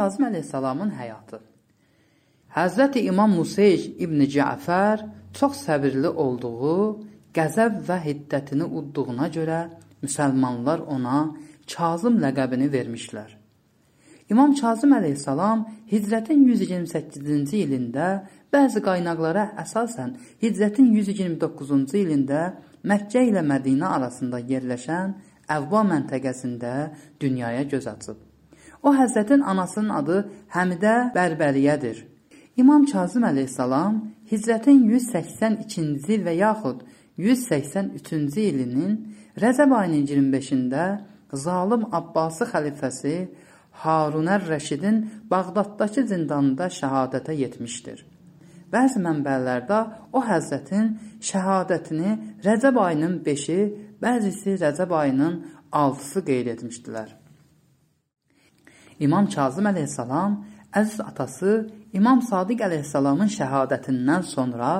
Kazım əleyhissalamın həyatı. Həzrəti İmam Museyc İbn Cəfər çox səbirli olduğu, qəzəb və hiddətini udduğuna görə müsəlmanlar ona Kazım ləqəbini vermişlər. İmam Kazım əleyhissalam Hicrətin 128-ci ilində bəzi qaynaqlara əsasən Hicrətin 129-cu ilində Məkkə ilə Mədinə arasında yerləşən Əvva məntəqəsində dünyaya göz açıb. O Həzrətin anasının adı Həmidə Bərbəriyədir. İmam Kazım əleyhissalam Hicrətin 182-ci il və yaxud 183-cü ilinin Rəzəb ayının 25-də zalim Abbasi xəlifəsi Harunər Rəşidin Bağdaddakı zindanında şəhadətə yetmişdir. Bəzi mənbələrdə o həzrətin şəhadətini Rəcəb ayının 5-i, bəzisi Rəcəb ayının 6-sı qeyd etmişdilər. İmam Kazım əleyhissalam əziz atası İmam Sadiq əleyhissalamın şəhadətindən sonra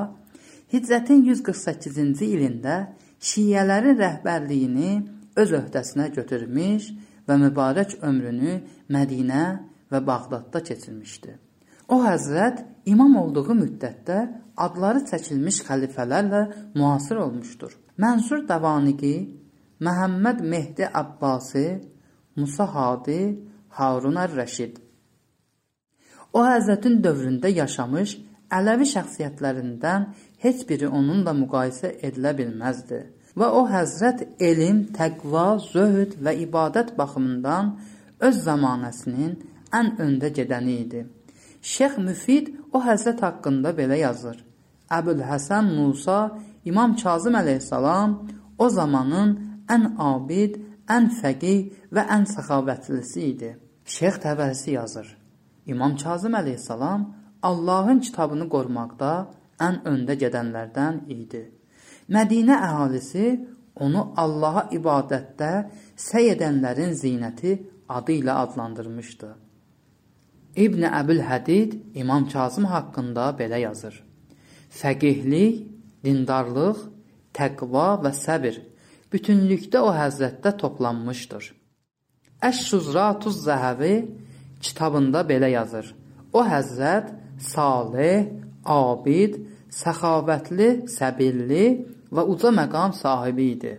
Hicrətin 148-ci ilində şiələrin rəhbərliyini öz öhdəsinə götürmüş və mübarək ömrünü Mədinə və Bağdadda keçirmişdi. O həzrət imam olduğu müddətdə adları çəkilmiş xəlifələrlə müasir olmuşdur. Mənsur Davaniqi, Məhəmməd Mehdi Abbasi, Musa Hadi, Harun Ər-Rəşid. O Həzrətin dövründə yaşamış Ələvi şəxsiyyətlərindən heç biri onunla müqayisə edilə bilməzdi. Və o Həzrət elm, təqva, zöhd və ibadət baxımından öz zamanəsinin ən öndə gedəni idi. Şeyx Müfid o Həzrət haqqında belə yazır. Əbül Həsən Musa, İmam Kazım əleyhissalam o zamanın ən abid, ən fəqih və ən səxavətlisi idi. Şeyx Təbəsi yazır. İmam Kazım əleyhissalam Allahın kitabını qorumaqda ən öndə gedənlərdən idi. Mədinə əhalisi onu Allaha ibadətdə səy edənlərin zinəti adı ilə adlandırmışdı. İbn Əbül Hədid İmam Kazım haqqında belə yazır. Fəqihlik, dindarlıq, təqva və səbir bütünlükdə o həzrətdə toplanmışdır. Əş-Şuzratuz Zəhəvi kitabında belə yazır. O həzrət salih, abid, səxavətli, səbirli və uca məqam sahibi idi.